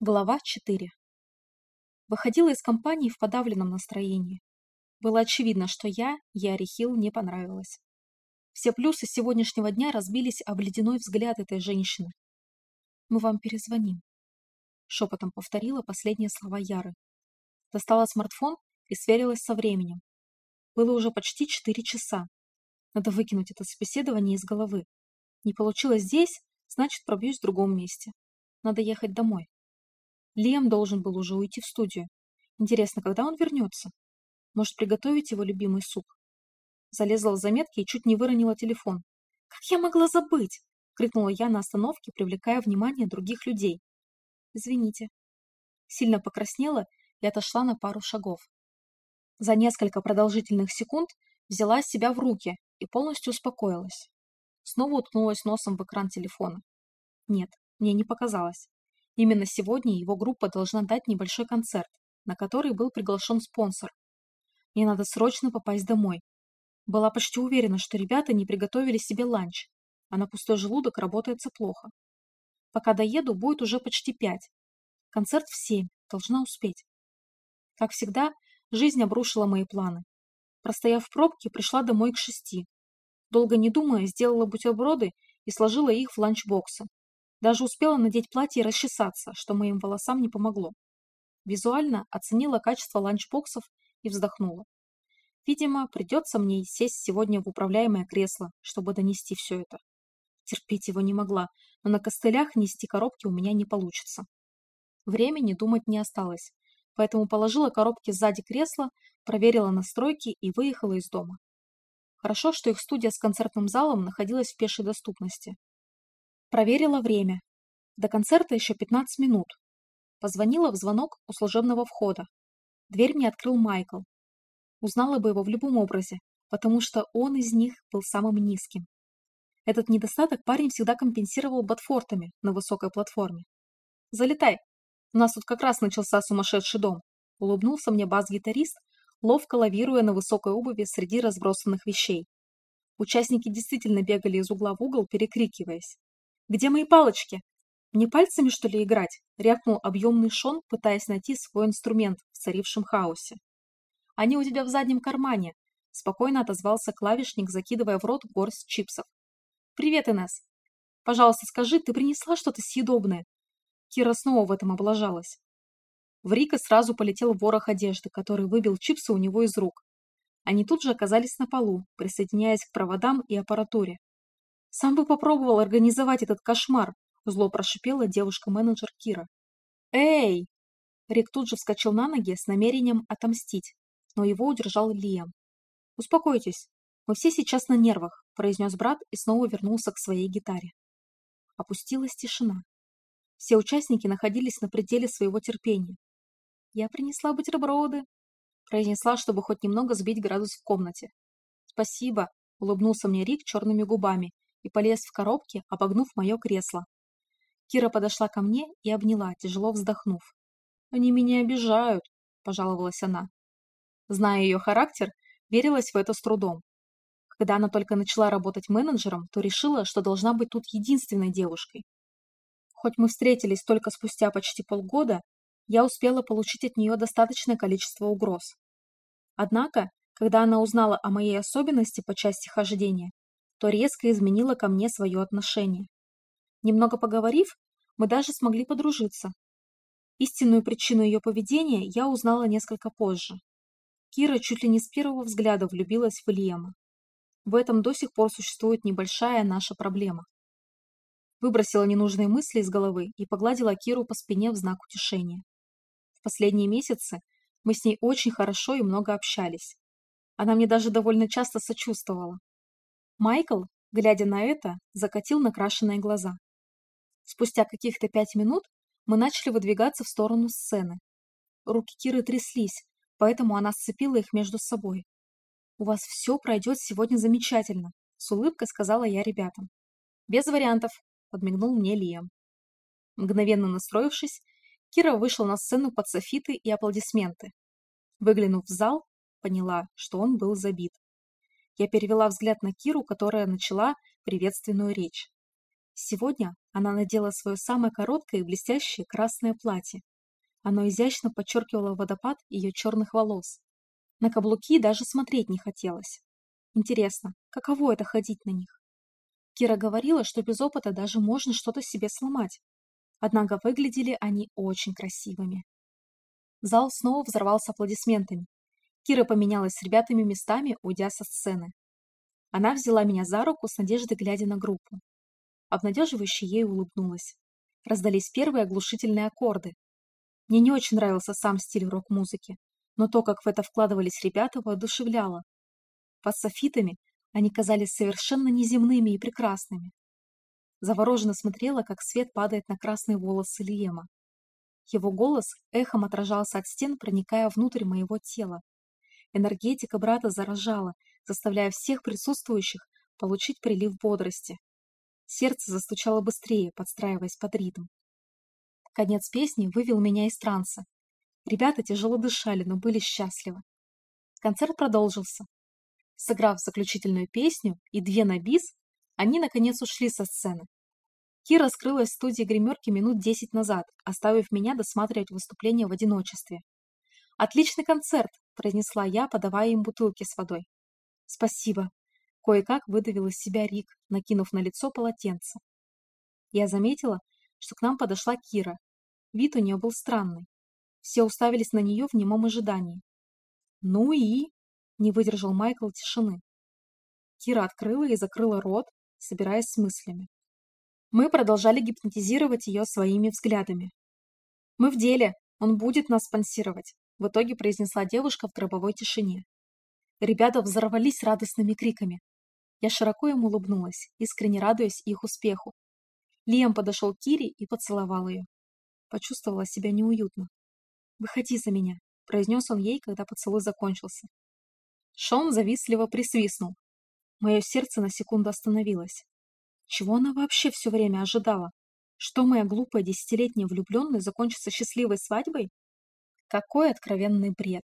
Глава 4. Выходила из компании в подавленном настроении. Было очевидно, что я, Яри Хилл, не понравилась. Все плюсы сегодняшнего дня разбились об ледяной взгляд этой женщины. «Мы вам перезвоним», — шепотом повторила последние слова Яры. Достала смартфон и сверилась со временем. Было уже почти четыре часа. Надо выкинуть это собеседование из головы. Не получилось здесь, значит, пробьюсь в другом месте. Надо ехать домой. Лем должен был уже уйти в студию. Интересно, когда он вернется? Может, приготовить его любимый суп? Залезла в заметки и чуть не выронила телефон. «Как я могла забыть?» — крикнула я на остановке, привлекая внимание других людей. «Извините». Сильно покраснела и отошла на пару шагов. За несколько продолжительных секунд взяла себя в руки и полностью успокоилась. Снова уткнулась носом в экран телефона. Нет, мне не показалось. Именно сегодня его группа должна дать небольшой концерт, на который был приглашен спонсор. Мне надо срочно попасть домой. Была почти уверена, что ребята не приготовили себе ланч, а на пустой желудок работается плохо. Пока доеду, будет уже почти пять. Концерт в семь, должна успеть. Как всегда, жизнь обрушила мои планы. Простояв в пробке, пришла домой к шести. Долго не думая, сделала бутерброды и сложила их в ланчбоксы. Даже успела надеть платье и расчесаться, что моим волосам не помогло. Визуально оценила качество ланчбоксов и вздохнула. Видимо, придется мне сесть сегодня в управляемое кресло, чтобы донести все это. Терпеть его не могла, но на костылях нести коробки у меня не получится. Времени думать не осталось, поэтому положила коробки сзади кресла, проверила настройки и выехала из дома. Хорошо, что их студия с концертным залом находилась в пешей доступности. Проверила время. До концерта еще 15 минут. Позвонила в звонок у служебного входа. Дверь мне открыл Майкл. Узнала бы его в любом образе, потому что он из них был самым низким. Этот недостаток парень всегда компенсировал ботфортами на высокой платформе. «Залетай! У нас тут как раз начался сумасшедший дом!» Улыбнулся мне бас-гитарист, ловко лавируя на высокой обуви среди разбросанных вещей. Участники действительно бегали из угла в угол, перекрикиваясь. Где мои палочки? Мне пальцами, что ли, играть? Рявкнул объемный Шон, пытаясь найти свой инструмент в царившем хаосе. Они у тебя в заднем кармане, спокойно отозвался клавишник, закидывая в рот горсть чипсов. Привет, Инесс. Пожалуйста, скажи, ты принесла что-то съедобное? Кира снова в этом облажалась. В Рика сразу полетел ворох одежды, который выбил чипсы у него из рук. Они тут же оказались на полу, присоединяясь к проводам и аппаратуре. Сам бы попробовал организовать этот кошмар, зло прошипела девушка-менеджер Кира. Эй! Рик тут же вскочил на ноги с намерением отомстить, но его удержал Лиам. Успокойтесь, мы все сейчас на нервах, произнес брат и снова вернулся к своей гитаре. Опустилась тишина. Все участники находились на пределе своего терпения. «Я принесла бутерброды», — произнесла, чтобы хоть немного сбить градус в комнате. «Спасибо», — улыбнулся мне Рик черными губами и полез в коробки, обогнув мое кресло. Кира подошла ко мне и обняла, тяжело вздохнув. «Они меня обижают», – пожаловалась она. Зная ее характер, верилась в это с трудом. Когда она только начала работать менеджером, то решила, что должна быть тут единственной девушкой. Хоть мы встретились только спустя почти полгода, я успела получить от нее достаточное количество угроз. Однако, когда она узнала о моей особенности по части хождения, то резко изменила ко мне свое отношение. Немного поговорив, мы даже смогли подружиться. Истинную причину ее поведения я узнала несколько позже. Кира чуть ли не с первого взгляда влюбилась в Лиама. В этом до сих пор существует небольшая наша проблема. Выбросила ненужные мысли из головы и погладила Киру по спине в знак утешения. В последние месяцы мы с ней очень хорошо и много общались. Она мне даже довольно часто сочувствовала. Майкл, глядя на это, закатил накрашенные глаза. Спустя каких-то пять минут мы начали выдвигаться в сторону сцены. Руки Киры тряслись, поэтому она сцепила их между собой. «У вас все пройдет сегодня замечательно», — с улыбкой сказала я ребятам. «Без вариантов», — подмигнул мне Лиам. Мгновенно настроившись, Кира вышла на сцену под софиты и аплодисменты. Выглянув в зал, поняла, что он был забит. Я перевела взгляд на Киру, которая начала приветственную речь. Сегодня она надела свое самое короткое и блестящее красное платье. Оно изящно подчеркивало водопад ее черных волос. На каблуки даже смотреть не хотелось. Интересно, каково это ходить на них? Кира говорила, что без опыта даже можно что-то себе сломать. Однако выглядели они очень красивыми. Зал снова взорвался аплодисментами. Кира поменялась с ребятами местами, уйдя со сцены. Она взяла меня за руку с надеждой, глядя на группу. Обнадеживающе ей улыбнулась. Раздались первые оглушительные аккорды. Мне не очень нравился сам стиль рок-музыки, но то, как в это вкладывались ребята, воодушевляло. Под софитами они казались совершенно неземными и прекрасными. Завороженно смотрела, как свет падает на красные волосы Лиема. Его голос эхом отражался от стен, проникая внутрь моего тела. Энергетика брата заражала, заставляя всех присутствующих получить прилив бодрости. Сердце застучало быстрее, подстраиваясь под ритм. Конец песни вывел меня из транса. Ребята тяжело дышали, но были счастливы. Концерт продолжился. Сыграв заключительную песню и две на бис, они, наконец, ушли со сцены. Кира скрылась в студии гримерки минут десять назад, оставив меня досматривать выступление в одиночестве. «Отличный концерт!» – произнесла я, подавая им бутылки с водой. «Спасибо!» – кое-как выдавил из себя Рик, накинув на лицо полотенце. Я заметила, что к нам подошла Кира. Вид у нее был странный. Все уставились на нее в немом ожидании. «Ну и?» Не выдержал Майкл тишины. Кира открыла и закрыла рот, собираясь с мыслями. Мы продолжали гипнотизировать ее своими взглядами. «Мы в деле, он будет нас спонсировать», в итоге произнесла девушка в гробовой тишине. Ребята взорвались радостными криками. Я широко им улыбнулась, искренне радуясь их успеху. Лиам подошел к Кире и поцеловал ее. Почувствовала себя неуютно. «Выходи за меня», — произнес он ей, когда поцелуй закончился. Шон завистливо присвистнул. Мое сердце на секунду остановилось. Чего она вообще все время ожидала? Что моя глупая десятилетняя влюбленная закончится счастливой свадьбой? Какой откровенный бред!